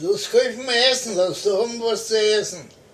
Das kaufen wir essen, lass da haben was zu essen.